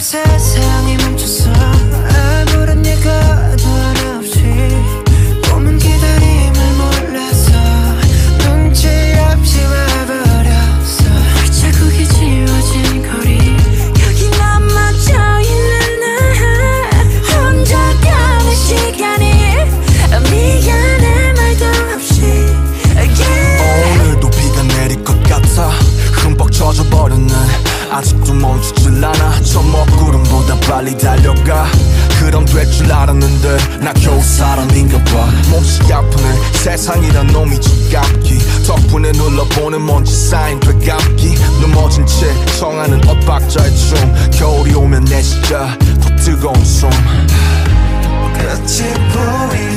세상이 멈췄어 아직도 멈추질 않아 저먼 구름보다 빨리 달려가. 그럼 될 줄 알았는데 나 겨우 사람인가 봐. 몸이 아프네. 세상이란 놈이 지갑기. 덕분에 눌러보는 먼지 쌓인 되갚기. 넘어진 채 청하는 엇박자의 춤. 겨울이 오면 내 시야 더 뜨거운 숨. 끝이 보이